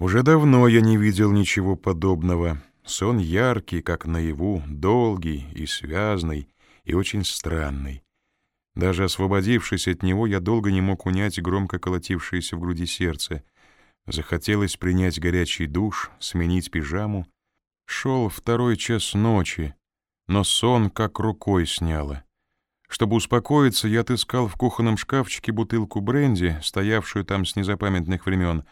Уже давно я не видел ничего подобного. Сон яркий, как наяву, долгий и связный, и очень странный. Даже освободившись от него, я долго не мог унять громко колотившееся в груди сердце. Захотелось принять горячий душ, сменить пижаму. Шел второй час ночи, но сон как рукой сняло. Чтобы успокоиться, я отыскал в кухонном шкафчике бутылку бренди, стоявшую там с незапамятных времен,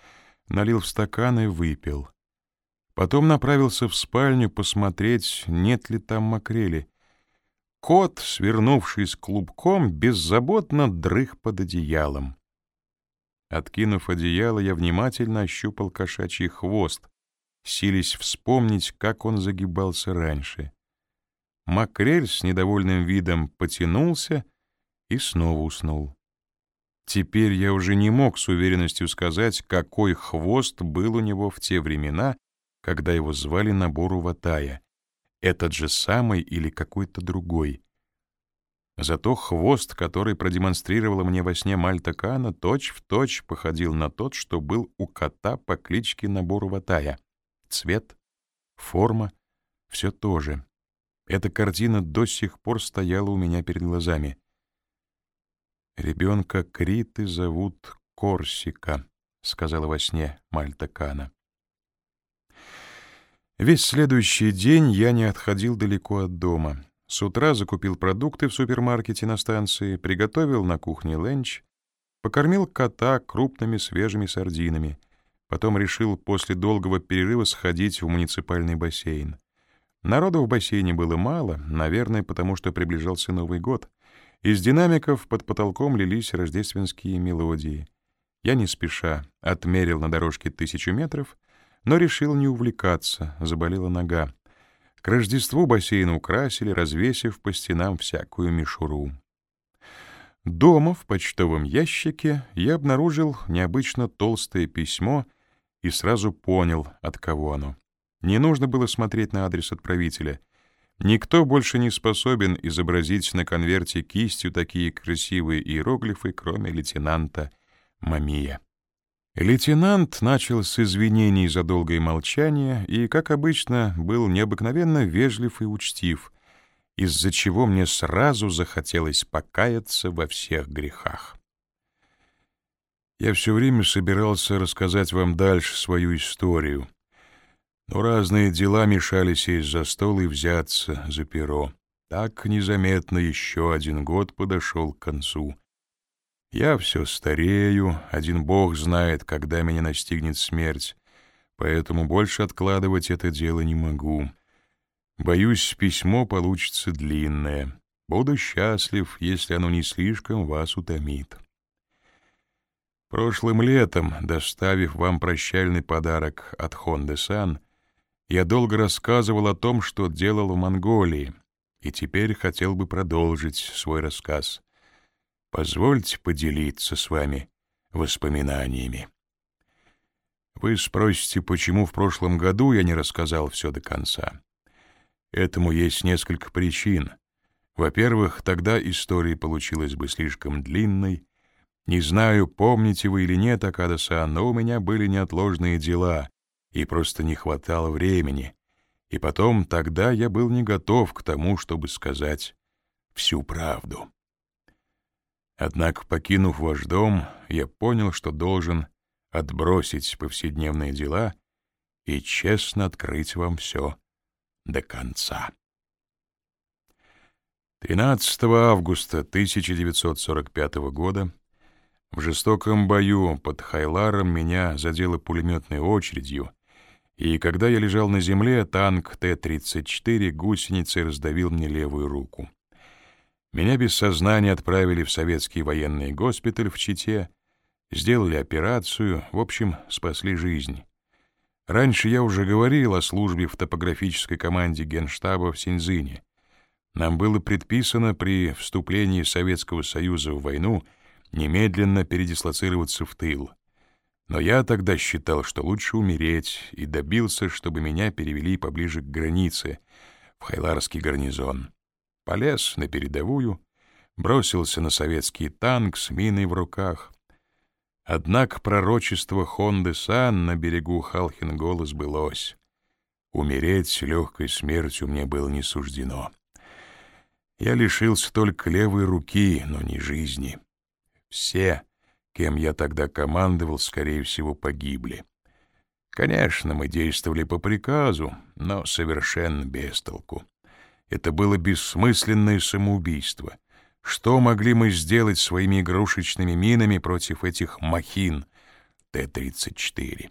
налил в стакан и выпил. Потом направился в спальню посмотреть, нет ли там макрели. Кот, свернувшись клубком, беззаботно дрых под одеялом. Откинув одеяло, я внимательно ощупал кошачий хвост, сились вспомнить, как он загибался раньше. Макрель с недовольным видом потянулся и снова уснул. Теперь я уже не мог с уверенностью сказать, какой хвост был у него в те времена, когда его звали на Бору Ватая. Этот же самый или какой-то другой. Зато хвост, который продемонстрировала мне во сне Мальта Кана, точь-в-точь походил на тот, что был у кота по кличке Набору Ватая. Цвет, форма — все то же. Эта картина до сих пор стояла у меня перед глазами. «Ребенка Криты зовут Корсика», — сказала во сне Мальта Кана. Весь следующий день я не отходил далеко от дома. С утра закупил продукты в супермаркете на станции, приготовил на кухне ленч, покормил кота крупными свежими сардинами, потом решил после долгого перерыва сходить в муниципальный бассейн. Народу в бассейне было мало, наверное, потому что приближался Новый год. Из динамиков под потолком лились рождественские мелодии. Я не спеша отмерил на дорожке тысячу метров, но решил не увлекаться, заболела нога. К Рождеству бассейн украсили, развесив по стенам всякую мишуру. Дома в почтовом ящике я обнаружил необычно толстое письмо и сразу понял, от кого оно. Не нужно было смотреть на адрес отправителя. Никто больше не способен изобразить на конверте кистью такие красивые иероглифы, кроме лейтенанта Мамия. Лейтенант начал с извинений за долгое молчание и, как обычно, был необыкновенно вежлив и учтив, из-за чего мне сразу захотелось покаяться во всех грехах. Я все время собирался рассказать вам дальше свою историю, но разные дела мешали сесть за стол и взяться за перо. Так незаметно еще один год подошел к концу. Я все старею, один бог знает, когда меня настигнет смерть, поэтому больше откладывать это дело не могу. Боюсь, письмо получится длинное. Буду счастлив, если оно не слишком вас утомит. Прошлым летом, доставив вам прощальный подарок от Хонде-сан, я долго рассказывал о том, что делал в Монголии, и теперь хотел бы продолжить свой рассказ. Позвольте поделиться с вами воспоминаниями. Вы спросите, почему в прошлом году я не рассказал все до конца. Этому есть несколько причин. Во-первых, тогда история получилась бы слишком длинной. Не знаю, помните вы или нет, Акада-сан, но у меня были неотложные дела, и просто не хватало времени. И потом, тогда я был не готов к тому, чтобы сказать всю правду. Однако, покинув ваш дом, я понял, что должен отбросить повседневные дела и честно открыть вам все до конца. 13 августа 1945 года в жестоком бою под Хайларом меня задело пулеметной очередью, и когда я лежал на земле, танк Т-34 гусеницей раздавил мне левую руку. Меня без сознания отправили в советский военный госпиталь в Чите, сделали операцию, в общем, спасли жизнь. Раньше я уже говорил о службе в топографической команде Генштаба в Синьцзине. Нам было предписано при вступлении Советского Союза в войну немедленно передислоцироваться в тыл. Но я тогда считал, что лучше умереть, и добился, чтобы меня перевели поближе к границе, в Хайларский гарнизон. Полез на передовую, бросился на советский танк с миной в руках. Однако пророчество Хонды Сан на берегу Халхингола сбылось. Умереть легкой смертью мне было не суждено. Я лишился только левой руки, но не жизни. Все, кем я тогда командовал, скорее всего, погибли. Конечно, мы действовали по приказу, но совершенно без толку. Это было бессмысленное самоубийство. Что могли мы сделать своими игрушечными минами против этих махин Т-34?